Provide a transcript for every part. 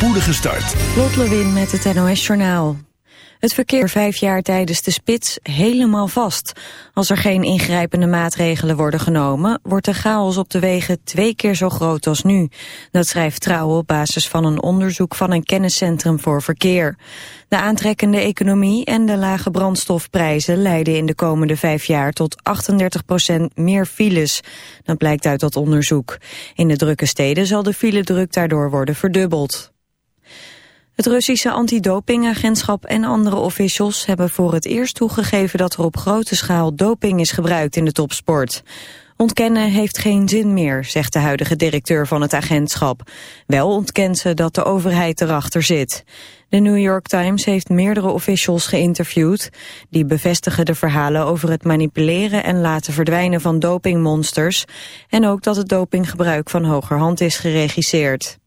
spoedige start. Lot Lewin met het NOS Journaal. Het verkeer vijf jaar tijdens de spits helemaal vast. Als er geen ingrijpende maatregelen worden genomen... wordt de chaos op de wegen twee keer zo groot als nu. Dat schrijft Trouw op basis van een onderzoek van een kenniscentrum voor verkeer. De aantrekkende economie en de lage brandstofprijzen... leiden in de komende vijf jaar tot 38% meer files. Dat blijkt uit dat onderzoek. In de drukke steden zal de filedruk daardoor worden verdubbeld. Het Russische antidopingagentschap en andere officials hebben voor het eerst toegegeven dat er op grote schaal doping is gebruikt in de topsport. Ontkennen heeft geen zin meer, zegt de huidige directeur van het agentschap. Wel ontkent ze dat de overheid erachter zit. De New York Times heeft meerdere officials geïnterviewd. Die bevestigen de verhalen over het manipuleren en laten verdwijnen van dopingmonsters. En ook dat het dopinggebruik van hogerhand is geregisseerd.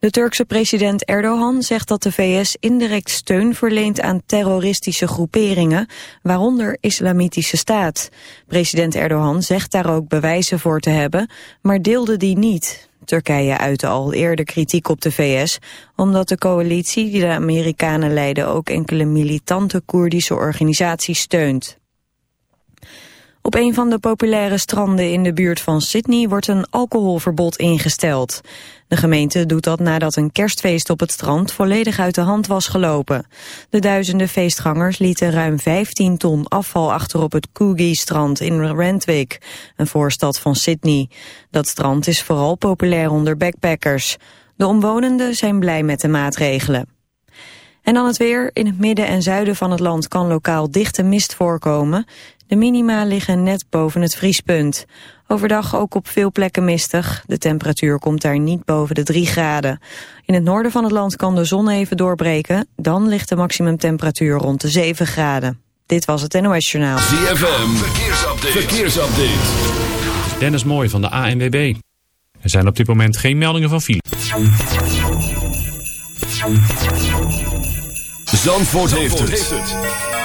De Turkse president Erdogan zegt dat de VS indirect steun verleent aan terroristische groeperingen, waaronder Islamitische Staat. President Erdogan zegt daar ook bewijzen voor te hebben, maar deelde die niet. Turkije uitte al eerder kritiek op de VS, omdat de coalitie die de Amerikanen leiden ook enkele militante Koerdische organisaties steunt. Op een van de populaire stranden in de buurt van Sydney wordt een alcoholverbod ingesteld. De gemeente doet dat nadat een kerstfeest op het strand volledig uit de hand was gelopen. De duizenden feestgangers lieten ruim 15 ton afval achter op het Coogee-strand in Randwick, een voorstad van Sydney. Dat strand is vooral populair onder backpackers. De omwonenden zijn blij met de maatregelen. En dan het weer. In het midden en zuiden van het land kan lokaal dichte mist voorkomen. De minima liggen net boven het vriespunt. Overdag ook op veel plekken mistig. De temperatuur komt daar niet boven de 3 graden. In het noorden van het land kan de zon even doorbreken. Dan ligt de maximumtemperatuur rond de 7 graden. Dit was het NOS Journaal. ZFM, verkeersupdate. verkeersupdate. Dennis Mooi van de ANWB. Er zijn op dit moment geen meldingen van file. Zandvoort, heeft, het.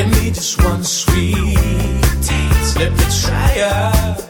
Give me just one sweet taste. Let me try it.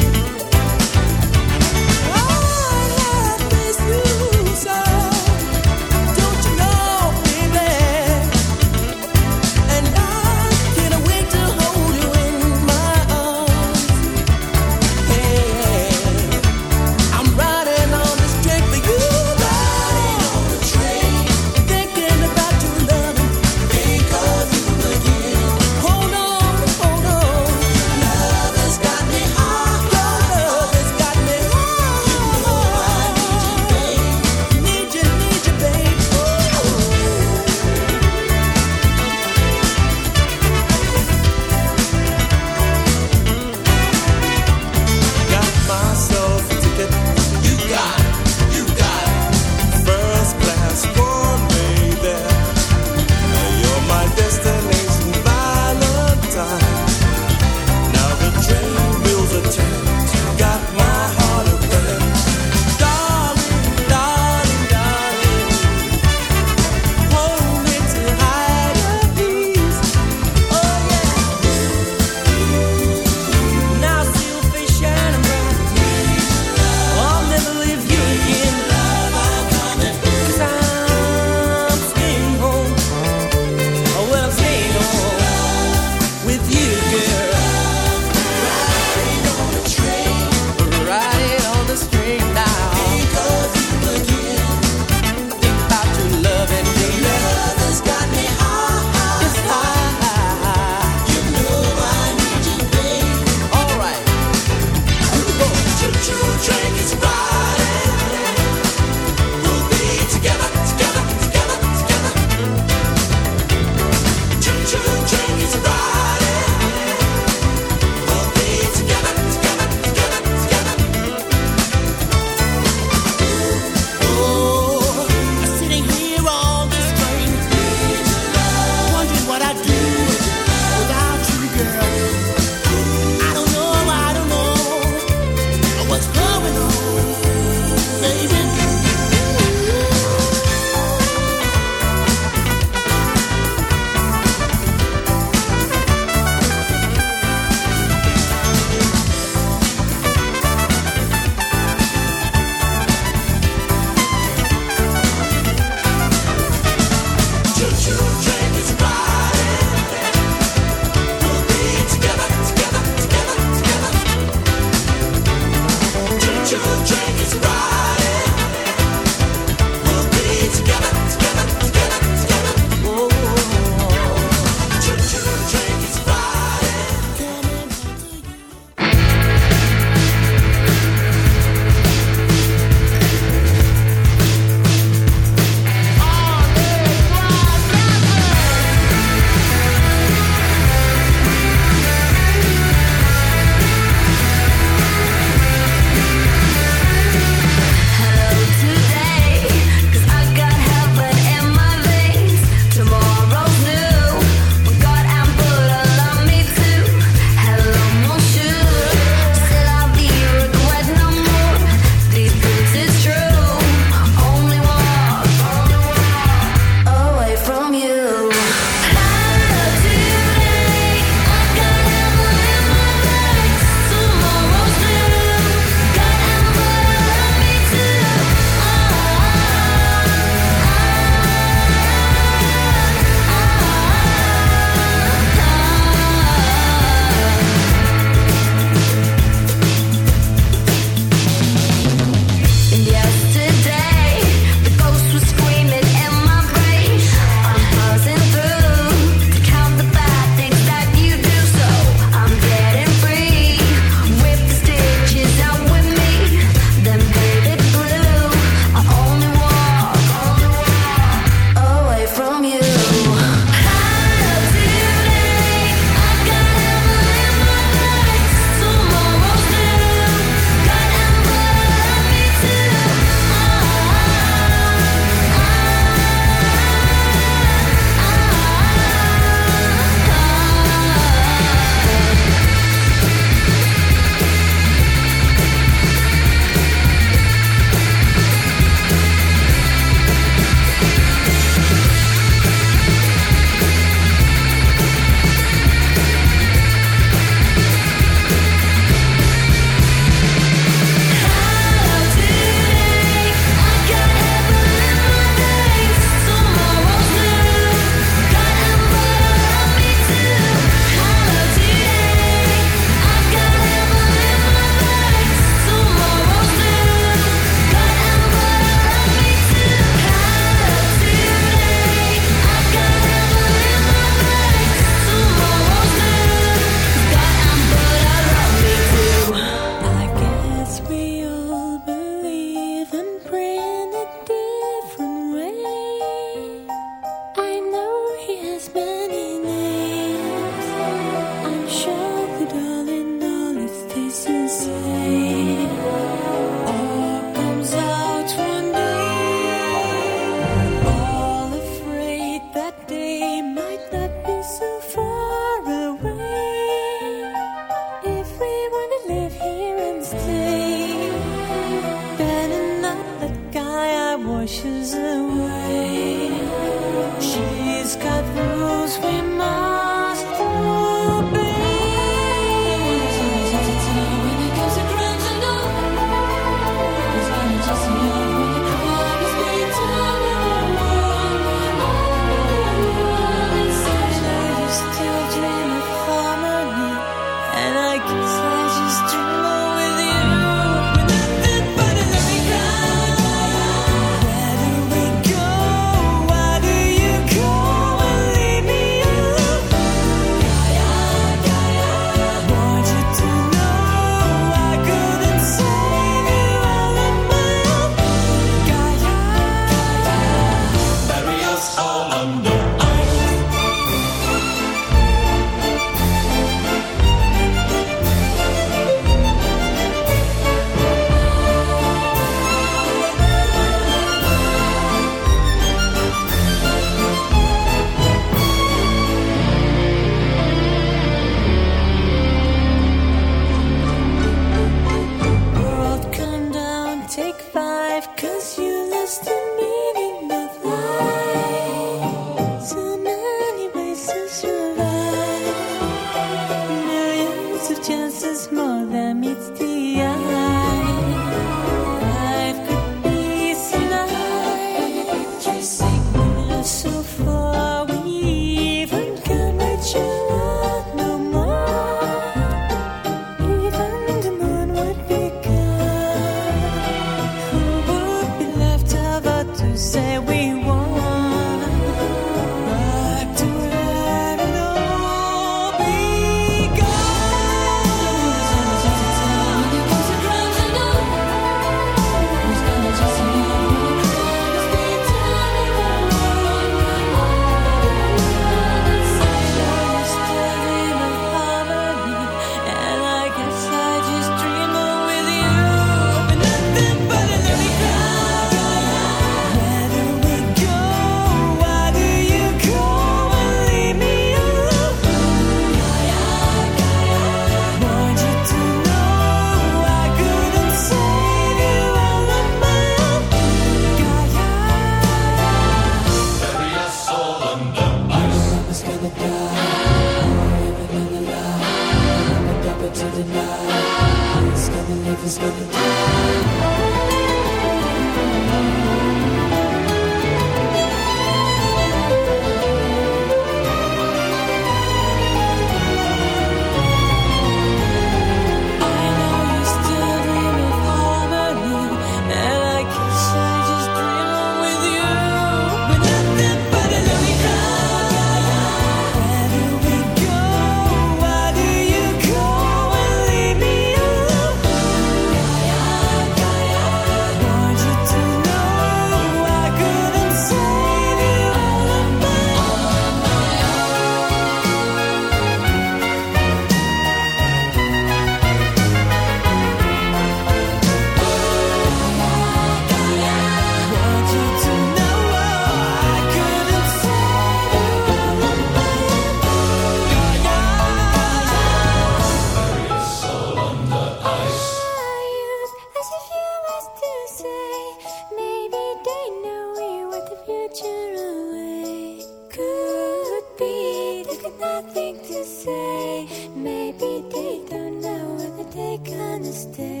understand.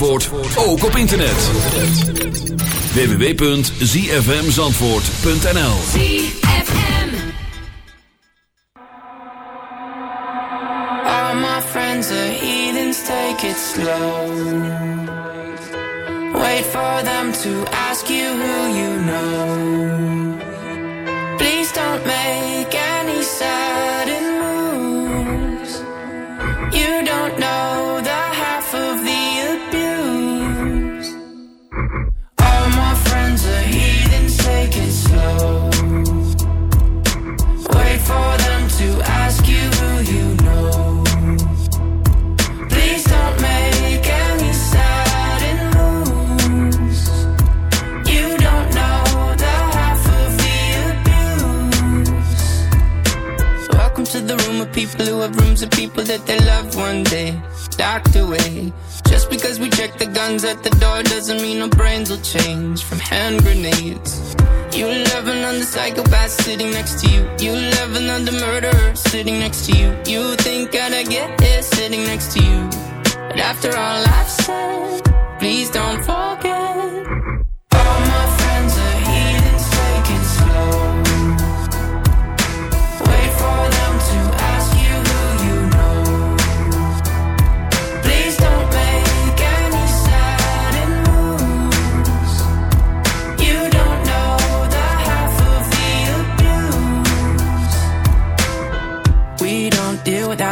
Zandvoort, ook op internet. www.zfmzandvoort.nl All my friends are heathens, take it slow. Wait for them to ask you who you know. Grenades. You love another psychopath sitting next to you. You love another murderer sitting next to you. You think I'd get here sitting next to you. But after all I've said, please don't forget.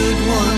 good one.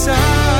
side.